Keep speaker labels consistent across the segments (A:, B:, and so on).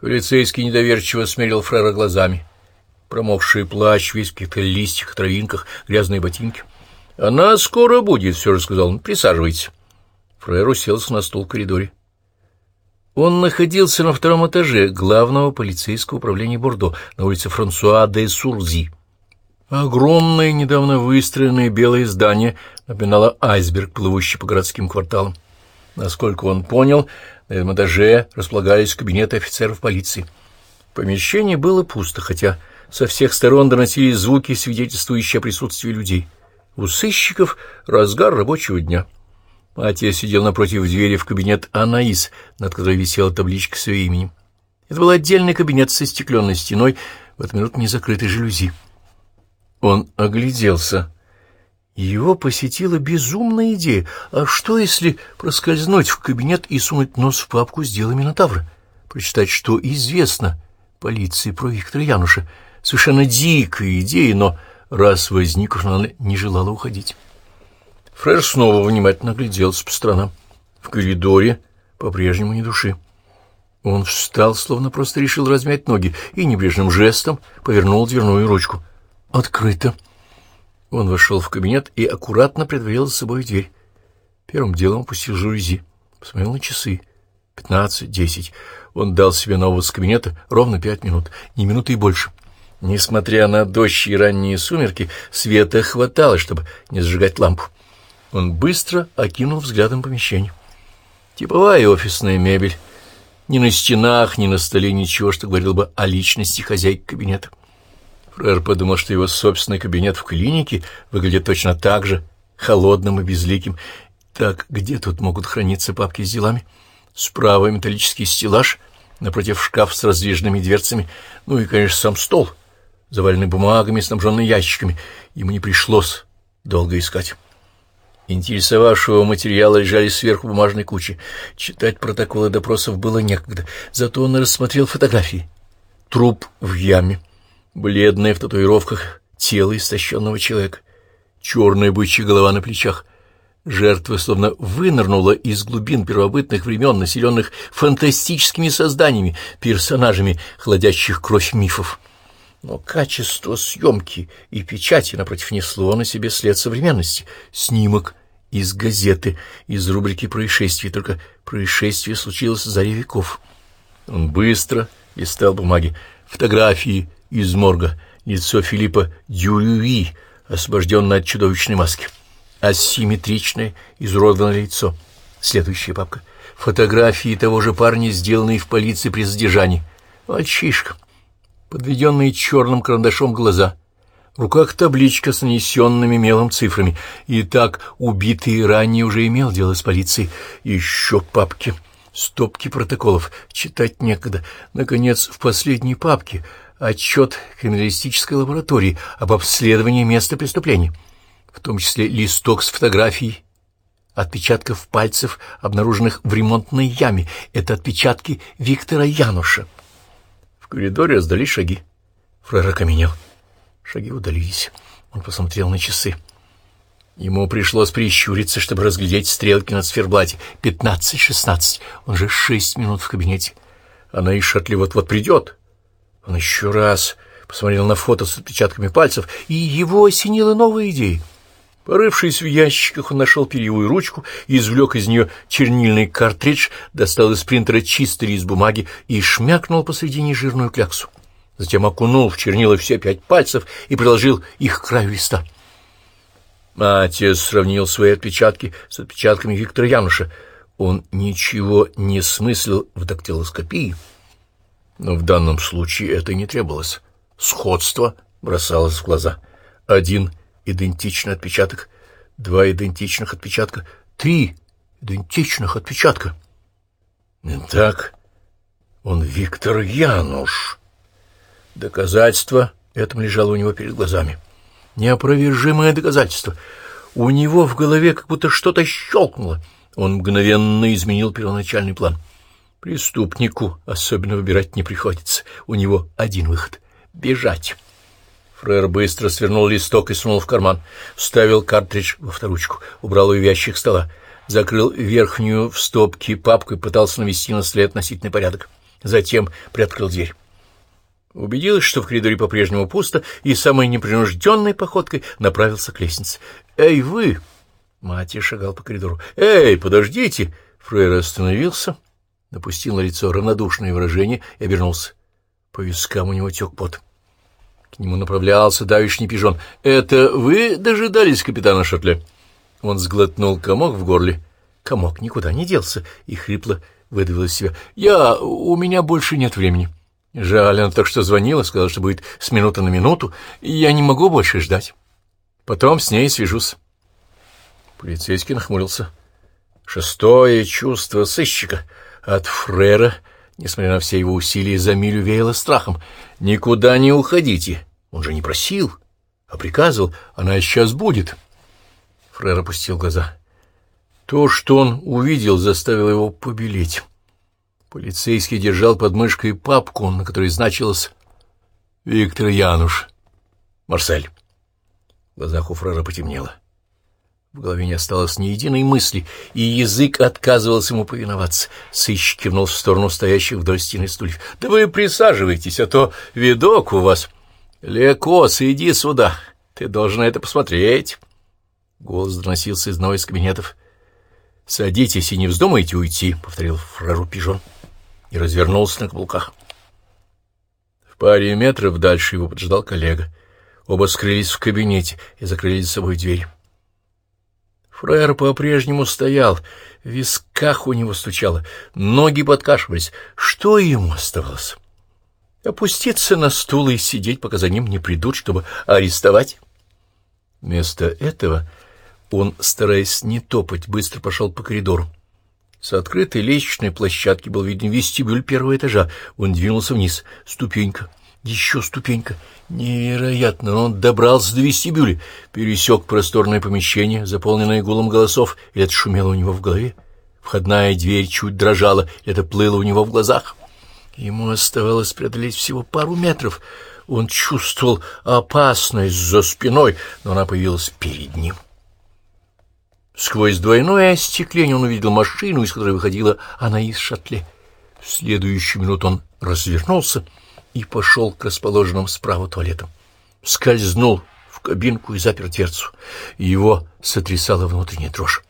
A: Полицейский недоверчиво смерил Фрера глазами. Промокший плащ, весь в каких-то листьях, травинках, грязные ботинки. — Она скоро будет, — все же сказал он. — Присаживайтесь. Фрер уселся на стул в коридоре. Он находился на втором этаже главного полицейского управления Бордо на улице Франсуа де Сурзи. Огромное, недавно выстроенное белое здание напоминало айсберг, плывущий по городским кварталам. Насколько он понял, на этом этаже располагались кабинеты офицеров полиции. Помещение было пусто, хотя со всех сторон доносились звуки, свидетельствующие о присутствии людей. У сыщиков разгар рабочего дня. Матья сидел напротив двери в кабинет Анаис, над которой висела табличка с ее именем. Это был отдельный кабинет со стекленной стеной, в эту минуту не закрытой жалюзи. Он огляделся. Его посетила безумная идея. А что, если проскользнуть в кабинет и сунуть нос в папку с делами Минотавра? Прочитать, что известно полиции про Виктора Януша. Совершенно дикая идея, но раз возникнув, она не желала уходить. Фреш снова внимательно гляделся по сторонам. В коридоре по-прежнему ни души. Он встал, словно просто решил размять ноги, и небрежным жестом повернул дверную ручку. «Открыто!» Он вошел в кабинет и аккуратно притворил за собой дверь. Первым делом опустил жалюзи, посмотрел на часы. Пятнадцать, десять. Он дал себе на увоз кабинета ровно пять минут, ни минуты и больше. Несмотря на дождь и ранние сумерки, света хватало, чтобы не зажигать лампу. Он быстро окинул взглядом помещение. Типовая офисная мебель. Ни на стенах, ни на столе ничего, что говорило бы о личности хозяйки кабинета. Фрер подумал, что его собственный кабинет в клинике выглядит точно так же, холодным и безликим. Так, где тут могут храниться папки с делами? Справа металлический стеллаж, напротив шкаф с раздвижными дверцами, ну и, конечно, сам стол, заваленный бумагами, снабженный ящиками. Ему не пришлось долго искать. Интересовавшего материала лежали сверху бумажной кучи. Читать протоколы допросов было некогда, зато он рассмотрел фотографии. Труп в яме Бледное в татуировках тело истощенного человека, черная бычья голова на плечах. Жертва словно вынырнула из глубин первобытных времен, населенных фантастическими созданиями, персонажами, хладящих кровь мифов. Но качество съемки и печати, напротив, несло на себе след современности. Снимок из газеты, из рубрики «Происшествие», только происшествие случилось за веков. Он быстро листал бумаги, фотографии, из морга лицо Филиппа Дюрюи, освобожденное от чудовищной маски. Асимметричное, изуродованное лицо. Следующая папка. Фотографии того же парня, сделанные в полиции при задержании. Мальчишка. Подведенные черным карандашом глаза. В руках табличка с нанесенными мелом цифрами. И так убитый ранее уже имел дело с полицией. Еще папки. Стопки протоколов. Читать некогда. Наконец, в последней папке отчет криминалистической лаборатории об обследовании места преступления, в том числе листок с фотографией отпечатков пальцев, обнаруженных в ремонтной яме. Это отпечатки Виктора Януша. В коридоре раздались шаги. Фрер окаменел. Шаги удалились. Он посмотрел на часы. Ему пришлось прищуриться, чтобы разглядеть стрелки на циферблате. Пятнадцать-шестнадцать. Он же шесть минут в кабинете. Она и Шатли вот-вот придет. Он еще раз посмотрел на фото с отпечатками пальцев, и его осенила новая идея. Порывшись в ящиках, он нашел перьевую ручку извлек из нее чернильный картридж, достал из принтера чистый лист бумаги и шмякнул посредине жирную кляксу. Затем окунул в чернила все пять пальцев и приложил их к краю листа. Отец сравнил свои отпечатки с отпечатками Виктора Януша. Он ничего не смыслил в дактилоскопии но в данном случае это не требовалось. Сходство бросалось в глаза. Один идентичный отпечаток, два идентичных отпечатка, три идентичных отпечатка. Итак, он Виктор Януш. Доказательство этому лежало у него перед глазами. Неопровержимое доказательство. У него в голове как будто что-то щелкнуло. Он мгновенно изменил первоначальный план — Преступнику особенно выбирать не приходится. У него один выход — бежать. Фрер быстро свернул листок и сунул в карман. Вставил картридж во вторучку, убрал ее в ящик стола. Закрыл верхнюю в стопке папку и пытался навести на след относительный порядок. Затем приоткрыл дверь. Убедилась, что в коридоре по-прежнему пусто, и самой непринужденной походкой направился к лестнице. «Эй, вы!» — Матья шагал по коридору. «Эй, подождите!» Фрейр остановился, напустил на лицо равнодушное выражение и обернулся. По вискам у него тек пот. К нему направлялся давишний пижон. «Это вы дожидались капитана Шатля?» Он сглотнул комок в горле. Комок никуда не делся и хрипло выдавил из себя. «Я... у меня больше нет времени». Жаль, она так что звонила, сказала, что будет с минуты на минуту, и я не могу больше ждать. Потом с ней свяжусь. Полицейский нахмурился. Шестое чувство сыщика от Фрера, несмотря на все его усилия, за милю веяло страхом. «Никуда не уходите!» Он же не просил, а приказывал. «Она сейчас будет!» Фрер опустил глаза. То, что он увидел, заставило его побелеть. Полицейский держал под мышкой папку, на которой значилось «Виктор Януш, Марсель». В глазах у фрера потемнело. В голове не осталось ни единой мысли, и язык отказывался ему повиноваться. Сыщик кивнул в сторону стоящих вдоль стены стульев. — Да вы присаживайтесь, а то видок у вас. — Лекос, иди сюда, ты должен это посмотреть. Голос доносился из одного из кабинетов. — Садитесь и не вздумайте уйти, — повторил фреру Пижон и развернулся на каблуках. В паре метров дальше его поджидал коллега. Оба скрылись в кабинете и закрыли за собой дверь. Фраер по-прежнему стоял, в висках у него стучало, ноги подкашивались. Что ему оставалось? Опуститься на стул и сидеть, пока за ним не придут, чтобы арестовать? Вместо этого он, стараясь не топать, быстро пошел по коридору. С открытой лестничной площадки был виден вестибюль первого этажа. Он двинулся вниз. Ступенька. Еще ступенька. Невероятно. Он добрался до вестибюля, пересек просторное помещение, заполненное гулом голосов, и это шумело у него в голове. Входная дверь чуть дрожала, и это плыло у него в глазах. Ему оставалось преодолеть всего пару метров. Он чувствовал опасность за спиной, но она появилась перед ним. Сквозь двойное остекление он увидел машину, из которой выходила она из шатле. В следующую минуту он развернулся и пошел к расположенным справа туалетам. Скользнул в кабинку и запер дверцу. Его сотрясала внутренняя дрожь.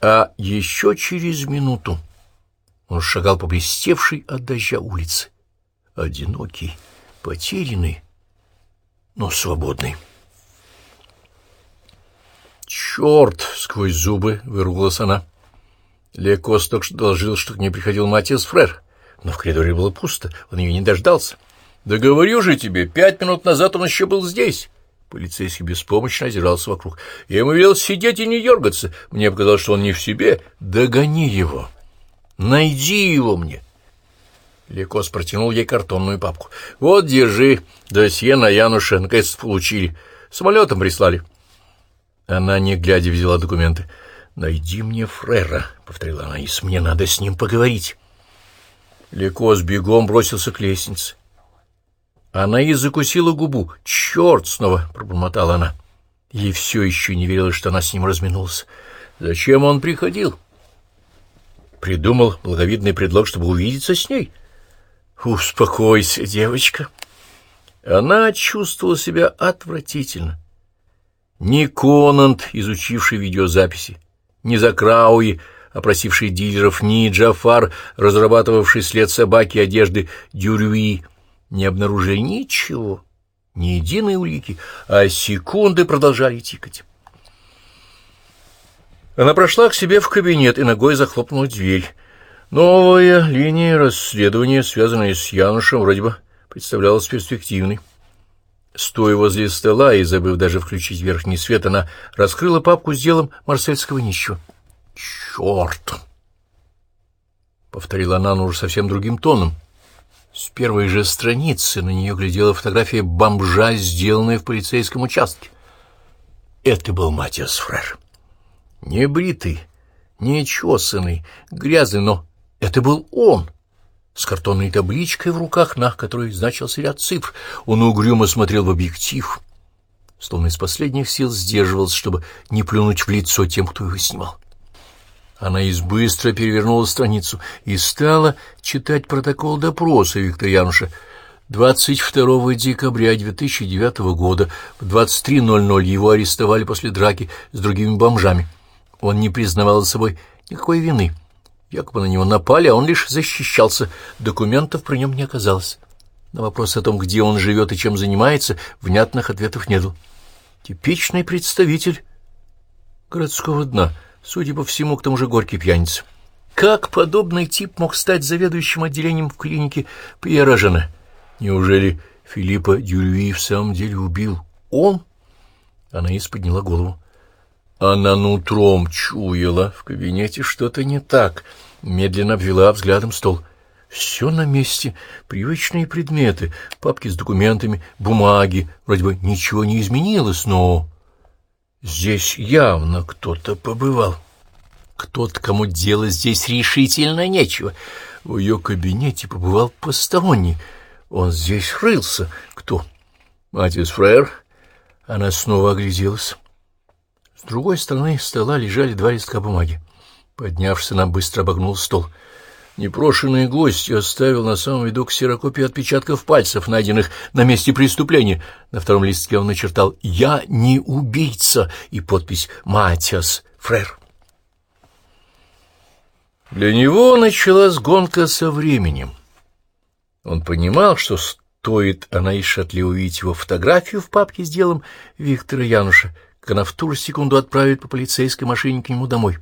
A: А еще через минуту он шагал по блестевшей от дождя улице. Одинокий, потерянный, но свободный. «Черт!» — сквозь зубы выругалась она. Лекос только что доложил, что к ней приходил Матиас Фрер, но в коридоре было пусто, он ее не дождался. «Да говорю же тебе, пять минут назад он еще был здесь!» Полицейский беспомощно озирался вокруг. Я ему велел сидеть и не дергаться. Мне показалось, что он не в себе. Догони его! Найди его мне!» Лекос протянул ей картонную папку. «Вот, держи, досье на Януша, наконец получили. Самолетом прислали». Она, не глядя, взяла документы. «Найди мне Фрера», — повторила она, — «и мне надо с ним поговорить». Лекос бегом бросился к лестнице. Она и закусила губу. «Черт!» — снова пробормотала она. Ей все еще не верилось, что она с ним разминулась. «Зачем он приходил?» Придумал благовидный предлог, чтобы увидеться с ней. «Успокойся, девочка». Она чувствовала себя отвратительно. Ни Конант, изучивший видеозаписи, ни Закрауи, опросивший дилеров, ни Джафар, разрабатывавший след собаки одежды Дюрюи, не обнаружили ничего, ни единой улики, а секунды продолжали тикать. Она прошла к себе в кабинет и ногой захлопнула дверь. Новая линия расследования, связанная с Янушем, вроде бы представлялась перспективной. Стоя возле стола и забыв даже включить верхний свет, она раскрыла папку с делом марсельского нищего. «Черт!» — повторила она, но уже совсем другим тоном. С первой же страницы на нее глядела фотография бомжа, сделанная в полицейском участке. Это был Матиас Фрер. Не бритый, не чесанный, грязный, но это был он — с картонной табличкой в руках, на которой значился ряд цифр. Он угрюмо смотрел в объектив, словно из последних сил сдерживался, чтобы не плюнуть в лицо тем, кто его снимал. Анаис быстро перевернула страницу и стала читать протокол допроса Виктора Януша. 22 декабря 2009 года в 23.00 его арестовали после драки с другими бомжами. Он не признавал за собой никакой вины. Якобы на него напали, а он лишь защищался. Документов при нем не оказалось. На вопрос о том, где он живет и чем занимается, внятных ответов не было. Типичный представитель городского дна — Судя по всему, к тому же горький пьяница. Как подобный тип мог стать заведующим отделением в клинике Пьера Неужели Филиппа Дюрюи в самом деле убил он? Анаис подняла голову. Она нутром чуяла, в кабинете что-то не так, медленно обвела взглядом стол. Все на месте, привычные предметы, папки с документами, бумаги, вроде бы ничего не изменилось, но... Здесь явно кто-то побывал. Кто-то, кому делать здесь решительно нечего. В ее кабинете побывал посторонний. Он здесь рылся. Кто? Матис Фрейр? Она снова огляделась. С другой стороны стола лежали два листка бумаги. Поднявшись, она быстро обогнул стол — Непрошенный гость оставил на самом виду ксерокопию отпечатков пальцев, найденных на месте преступления. На втором листке он начертал «Я не убийца» и подпись «Матиас Фрер». Для него началась гонка со временем. Он понимал, что стоит Анаис Шатли увидеть его фотографию в папке с делом Виктора Януша, как она в ту же секунду отправит по полицейской машине к нему домой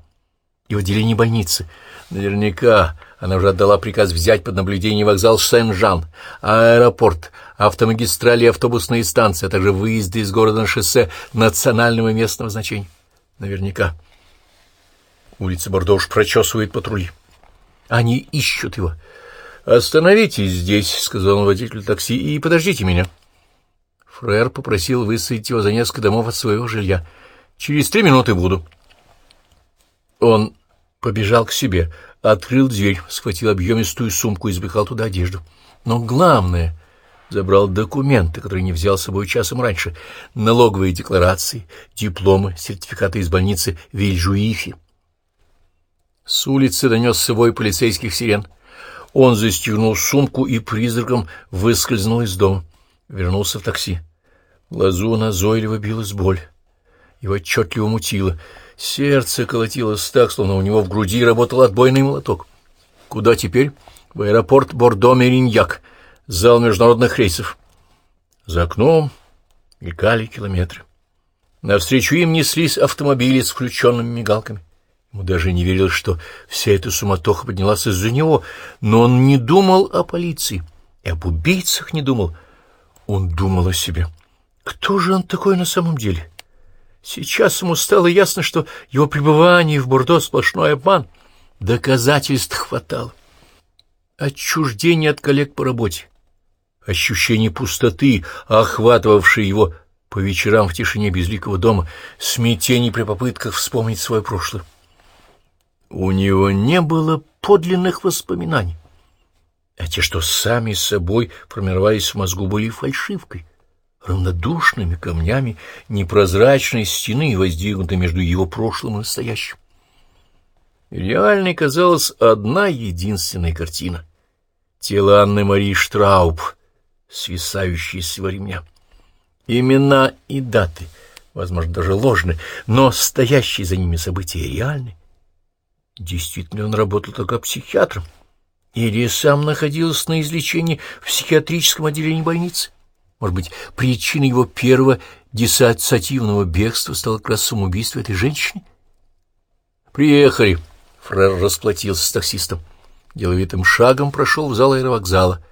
A: и в отделении больницы. Наверняка она уже отдала приказ взять под наблюдение вокзал Сен-Жан, аэропорт, автомагистрали и автобусные станции, а также выезды из города на шоссе национального местного значения. Наверняка. Улица Бордо уж прочесывает патрули. Они ищут его. «Остановитесь здесь», — сказал он водителю такси, — «и подождите меня». Фрер попросил высадить его за несколько домов от своего жилья. «Через три минуты буду». Он побежал к себе, открыл дверь, схватил объемистую сумку и запихал туда одежду. Но главное — забрал документы, которые не взял с собой часом раньше, налоговые декларации, дипломы, сертификаты из больницы Вильжуифи. С улицы донесся вой полицейских сирен. Он застегнул сумку и призраком выскользнул из дома. Вернулся в такси. Глазу назойливо билась боль. Его отчетливо мутило — Сердце колотилось так, словно у него в груди работал отбойный молоток. Куда теперь? В аэропорт Бордо-Мериньяк, зал международных рейсов. За окном мелькали километры. Навстречу им неслись автомобили с включенными мигалками. Ему даже не верилось, что вся эта суматоха поднялась из-за него, но он не думал о полиции и об убийцах не думал. Он думал о себе. Кто же он такой на самом деле? — Сейчас ему стало ясно, что его пребывание в Бордо — сплошной обман. Доказательств хватало. Отчуждение от коллег по работе, ощущение пустоты, охватывавшее его по вечерам в тишине безликого дома, смятение при попытках вспомнить свое прошлое. У него не было подлинных воспоминаний, а те, что сами собой формировались в мозгу, были фальшивкой равнодушными камнями непрозрачной стены, воздвигнутой между его прошлым и настоящим. Реальной казалась одна единственная картина — тело Анны Марии Штрауб, свисающее с его ремня. Имена и даты, возможно, даже ложны, но стоящие за ними события реальны. Действительно, он работал только психиатром, или сам находился на излечении в психиатрическом отделении больницы. Может быть, причиной его первого диссоциативного бегства стало как раз этой женщины? «Приехали!» — Фрер расплатился с таксистом. Деловитым шагом прошел в зал аэровокзала.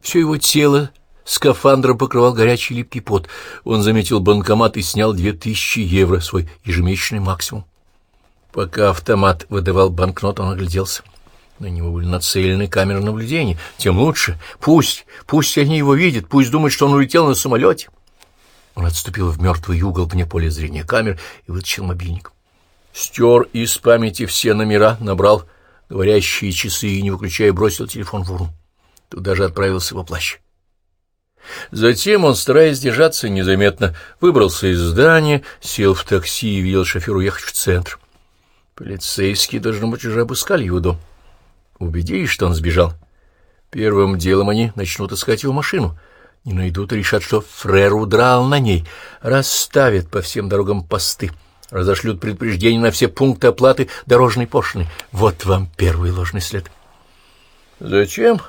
A: Все его тело скафандром покрывал горячий липкий пот. Он заметил банкомат и снял две тысячи евро, свой ежемесячный максимум. Пока автомат выдавал банкнот, он огляделся. На него были нацелены камеры наблюдения. Тем лучше. Пусть, пусть они его видят, пусть думают, что он улетел на самолете. Он отступил в мертвый угол вне поля зрения камер и вытащил мобильник. Стер из памяти все номера, набрал говорящие часы и, не выключая, бросил телефон в урну. Туда же отправился во плащ. Затем он, стараясь держаться незаметно, выбрался из здания, сел в такси и велел шоферу ехать в центр. Полицейские, должно быть, уже обыскали его дом. Убедились, что он сбежал. Первым делом они начнут искать его машину. Не найдут и решат, что Фрер удрал на ней. Расставят по всем дорогам посты. Разошлют предупреждение на все пункты оплаты дорожной пошлины. Вот вам первый ложный след. Зачем?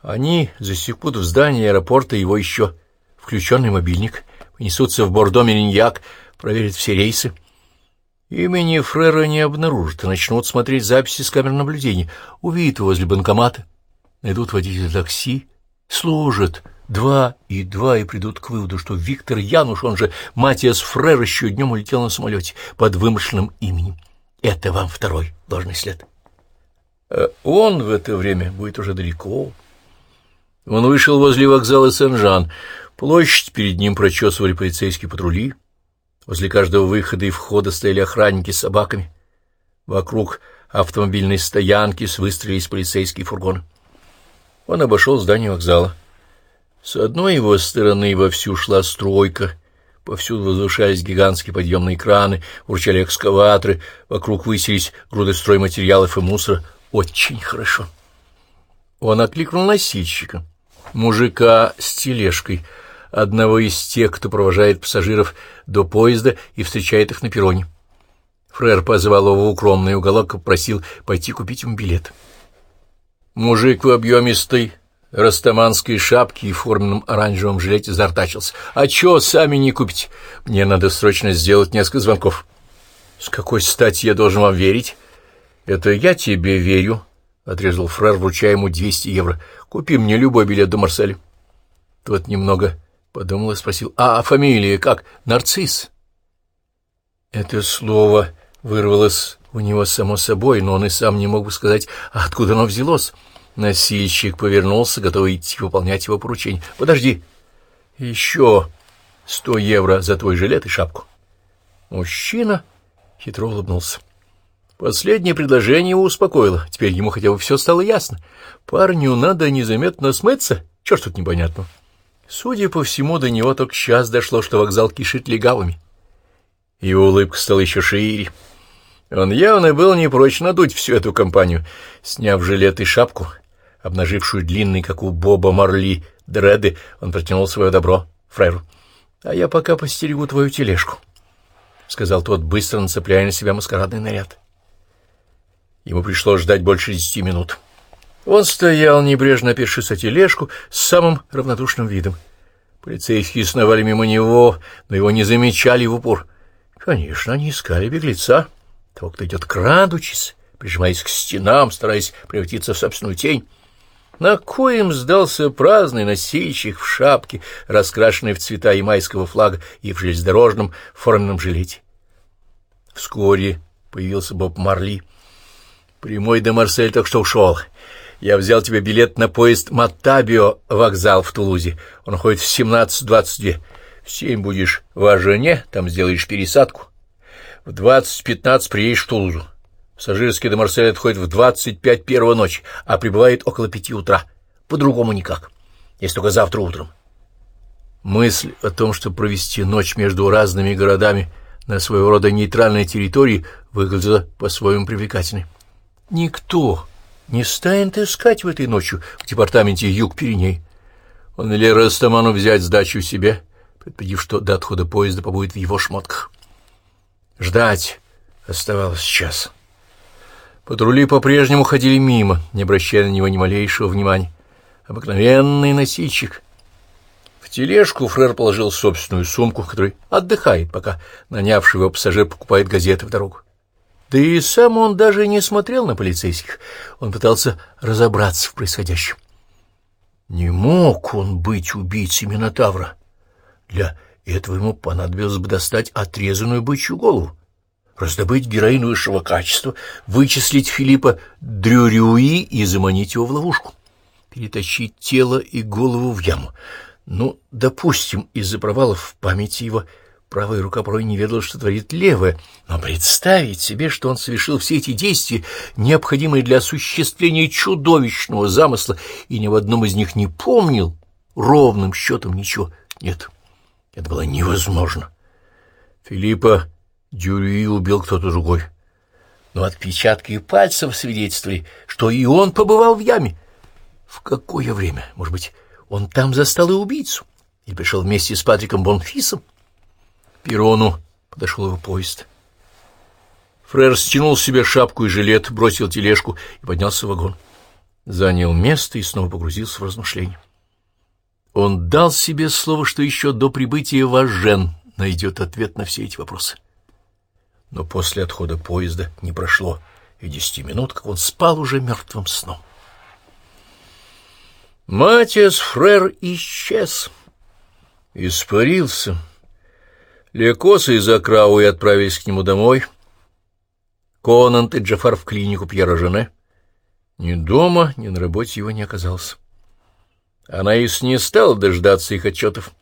A: Они засекут в здании аэропорта его еще включенный мобильник, понесутся в Бордо-Мериньяк, проверят все рейсы. Имени Фрера не обнаружат начнут смотреть записи с камер наблюдения, увидят его возле банкомата, найдут водителя такси, служат два и два и придут к выводу, что Виктор Януш, он же Матиас Фрер, еще днем улетел на самолете под вымышленным именем. Это вам второй ложный след. А он в это время будет уже далеко. Он вышел возле вокзала Сен-Жан. Площадь перед ним прочесывали полицейские патрули. Возле каждого выхода и входа стояли охранники с собаками. Вокруг автомобильной стоянки выстрелились полицейские фургоны. Он обошел здание вокзала. С одной его стороны вовсю шла стройка, повсюду возвышались гигантские подъемные краны, урчали экскаваторы, вокруг высились груды стройматериалов и мусора. Очень хорошо. Он окликнул носильщика, мужика с тележкой — одного из тех, кто провожает пассажиров до поезда и встречает их на перроне. Фрер позвал его в укромный уголок и попросил пойти купить ему билет. Мужик в объемистой растаманской шапке и форменном оранжевом жилете зартачился. «А чё, сами не купить? Мне надо срочно сделать несколько звонков». «С какой стати я должен вам верить?» «Это я тебе верю», — отрезал Фрер, вручая ему 200 евро. «Купи мне любой билет до Марселя». Тот немного Подумал и спросил, а фамилия как? Нарцисс? Это слово вырвалось у него само собой, но он и сам не мог бы сказать, откуда оно взялось. Носильщик повернулся, готовый идти выполнять его поручение. «Подожди, еще сто евро за твой жилет и шапку». Мужчина хитро улыбнулся. Последнее предложение его успокоило. Теперь ему хотя бы все стало ясно. Парню надо незаметно смыться. Чего тут непонятно? Судя по всему, до него только сейчас дошло, что вокзал кишит легавыми. Его улыбка стала еще шире. Он явно был не прочь надуть всю эту компанию, сняв жилет и шапку, обнажившую длинный, как у Боба Марли, дреды, он протянул свое добро Фреру. — А я пока постерегу твою тележку, — сказал тот, быстро нацепляя на себя маскарадный наряд. Ему пришлось ждать больше десяти минут. — он стоял, небрежно опершись о тележку, с самым равнодушным видом. Полицейские сновали мимо него, но его не замечали в упор. Конечно, они искали беглеца, того, кто идет крадучись, прижимаясь к стенам, стараясь превратиться в собственную тень. На коем сдался праздный носильщик в шапке, раскрашенной в цвета ямайского флага и в железнодорожном форменном жилете. Вскоре появился Боб Марли. Прямой до Марсель только что ушел. Я взял тебе билет на поезд Матабио, вокзал в Тулузе. Он ходит в 17.22. В 7 будешь в Ажене, там сделаешь пересадку. В 20.15 приедешь в Тулузу. Пассажирский до Марселя отходит в 25 первого ночи, а прибывает около пяти утра. По-другому никак. Есть только завтра утром. Мысль о том, чтобы провести ночь между разными городами на своего рода нейтральной территории, выглядела по-своему привлекательной. Никто не станет искать в этой ночью в департаменте Юг-Пиреней. Он велел Растаману взять сдачу себе, предупредив, что до отхода поезда побудет в его шмотках. Ждать оставалось час. Патрули по-прежнему ходили мимо, не обращая на него ни малейшего внимания. Обыкновенный носильщик. В тележку Фрер положил собственную сумку, в которой отдыхает, пока нанявший его пассажир покупает газеты в дорогу. Да и сам он даже не смотрел на полицейских. Он пытался разобраться в происходящем. Не мог он быть убийцей Минотавра. Для этого ему понадобилось бы достать отрезанную бычью голову, раздобыть героин высшего качества, вычислить Филиппа Дрюрюи и заманить его в ловушку, перетащить тело и голову в яму. Ну, допустим, из-за провалов в памяти его Правая рука порой не ведала, что творит левая, но представить себе, что он совершил все эти действия, необходимые для осуществления чудовищного замысла, и ни в одном из них не помнил ровным счетом ничего. Нет, это было невозможно. Филиппа Дюрюи убил кто-то другой. но отпечатки пальцев свидетельствовали, что и он побывал в яме. В какое время? Может быть, он там застал и убийцу? Или пришел вместе с Патриком Бонфисом? Перрону подошел его поезд. Фрер стянул себе шапку и жилет, бросил тележку и поднялся в вагон. Занял место и снова погрузился в размышления. Он дал себе слово, что еще до прибытия Важен найдет ответ на все эти вопросы. Но после отхода поезда не прошло и десяти минут, как он спал уже мертвым сном. Матиас Фрер исчез, испарился. Лекосы из Акрауи отправились к нему домой. Конант и Джафар в клинику Пьера Жене. Ни дома, ни на работе его не оказалось. Анаис не стала дождаться их отчетов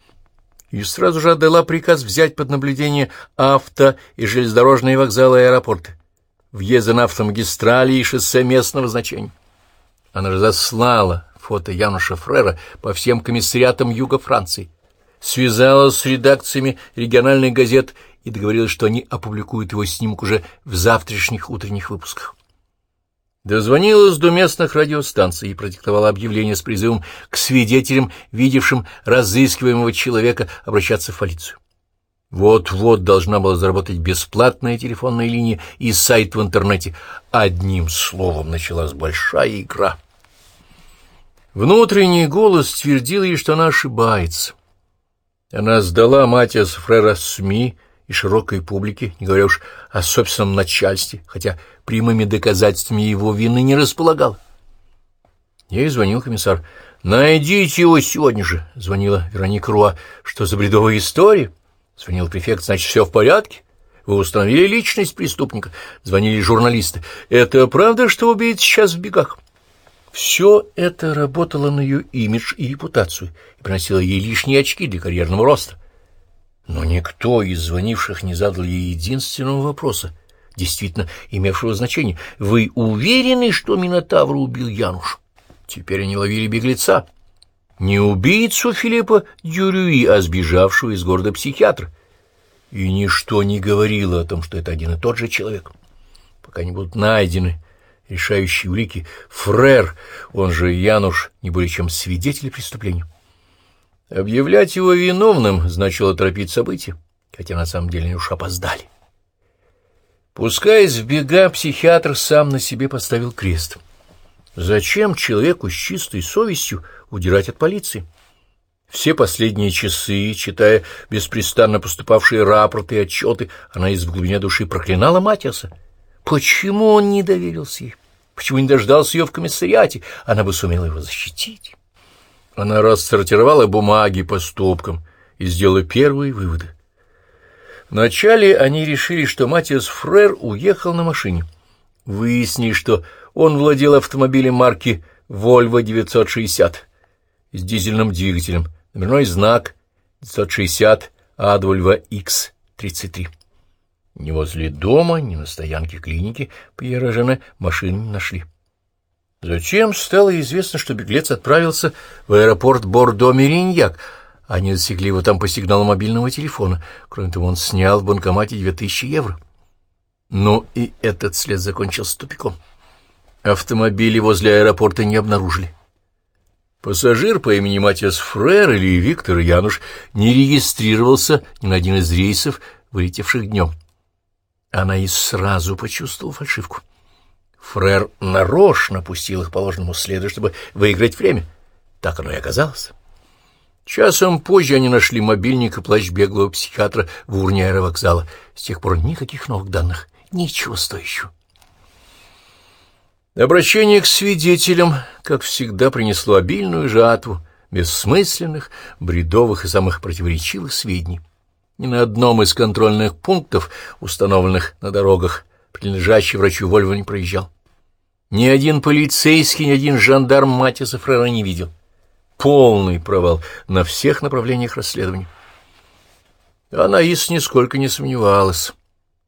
A: и сразу же отдала приказ взять под наблюдение авто и железнодорожные вокзалы и аэропорты, въезды на автомагистрали и шоссе местного значения. Она разослала фото Януша Фрера по всем комиссариатам Юга Франции, связалась с редакциями региональных газет и договорилась, что они опубликуют его снимок уже в завтрашних утренних выпусках. Дозвонилась до местных радиостанций и продиктовала объявление с призывом к свидетелям, видевшим разыскиваемого человека, обращаться в полицию. Вот-вот должна была заработать бесплатная телефонная линия и сайт в интернете. Одним словом, началась большая игра. Внутренний голос твердил ей, что она ошибается. Она сдала Матиас Фрера СМИ и широкой публике, не говоря уж о собственном начальстве, хотя прямыми доказательствами его вины не располагал. Ей звонил комиссар. «Найдите его сегодня же!» — звонила Вероника Руа. «Что за бредовая история?» Звонил префект. «Значит, все в порядке?» Вы установили личность преступника. Звонили журналисты. Это правда, что убийца сейчас в бегах? Все это работало на ее имидж и репутацию и приносило ей лишние очки для карьерного роста. Но никто из звонивших не задал ей единственного вопроса, действительно имевшего значение. «Вы уверены, что Минотавр убил Януш?» Теперь они ловили беглеца. Не убийцу Филиппа Дюрюи, а сбежавшего из города психиатра. И ничто не говорило о том, что это один и тот же человек. Пока не будут найдены решающие улики, Фрер, он же Януш, не более чем свидетель преступления. Объявлять его виновным значило торопить события, хотя на самом деле они уж опоздали. Пускаясь в бега, психиатр сам на себе поставил крест. Зачем человеку с чистой совестью удирать от полиции? Все последние часы, читая беспрестанно поступавшие рапорты и отчеты, она из глубины души проклинала Матиаса. Почему он не доверился ей? Почему не дождался ее в комиссариате? Она бы сумела его защитить. Она рассортировала бумаги по стопкам и сделала первые выводы. Вначале они решили, что Матиас Фрер уехал на машине. Выяснили, что он владел автомобилем марки Volvo 960 с дизельным двигателем, номерной знак 960 Адвольва X33. Ни возле дома, ни на стоянке клиники Пьера Жене машины не нашли. Затем стало известно, что беглец отправился в аэропорт Бордо-Мериньяк. Они засекли его там по сигналу мобильного телефона. Кроме того, он снял в банкомате две тысячи евро. Но и этот след закончился тупиком. Автомобили возле аэропорта не обнаружили. Пассажир по имени Матиас Фрер или Виктор Януш не регистрировался ни на один из рейсов, вылетевших днем. Она и сразу почувствовала фальшивку. Фрер нарочно пустил их по ложному следу, чтобы выиграть время. Так оно и оказалось. Часом позже они нашли мобильник и плащ беглого психиатра в урне аэровокзала. С тех пор никаких новых данных, ничего стоящего. Обращение к свидетелям, как всегда, принесло обильную жатву бессмысленных, бредовых и самых противоречивых сведений. Ни на одном из контрольных пунктов, установленных на дорогах, принадлежащий врачу Вольво не проезжал. Ни один полицейский, ни один жандарм Матиса Фрера не видел. Полный провал на всех направлениях расследования. Анаис нисколько не сомневалась.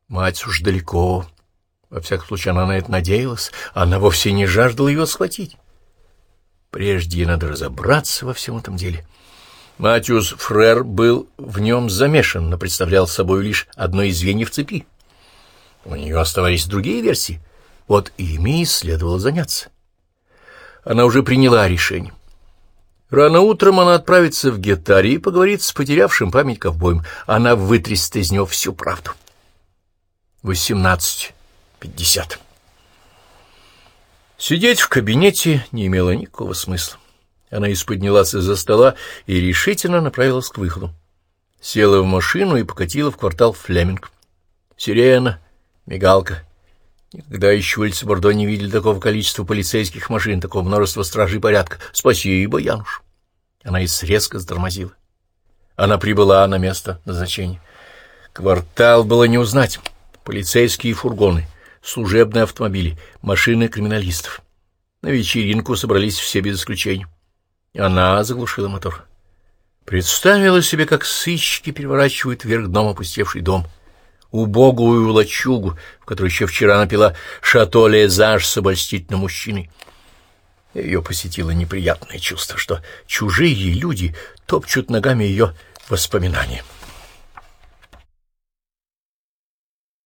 A: Мать уж далеко. Во всяком случае, она на это надеялась. Она вовсе не жаждала его схватить. Прежде ей надо разобраться во всем этом деле. Матиус Фрер был в нем замешан, но представлял собой лишь одно из звеньев цепи. У нее оставались другие версии. Вот ими и следовало заняться. Она уже приняла решение. Рано утром она отправится в Гетари и поговорит с потерявшим память ковбоем. Она вытрясет из него всю правду. Восемнадцать пятьдесят. Сидеть в кабинете не имело никакого смысла. Она исподнялась из-за стола и решительно направилась к выходу. Села в машину и покатила в квартал Флеминг. Сирена, мигалка. Никогда еще улицы Бордо не видели такого количества полицейских машин, такого множества стражей порядка. Спасибо, Януш. Она и резко затормозила. Она прибыла на место назначения. Квартал было не узнать. Полицейские фургоны, служебные автомобили, машины криминалистов. На вечеринку собрались все без исключения. Она заглушила мотор. Представила себе, как сыщики переворачивают вверх дном опустевший дом. Убогую лачугу, в которой еще вчера напила шато Лезаж с обольстительным мужчиной. Ее посетило неприятное чувство, что чужие люди топчут ногами ее воспоминания.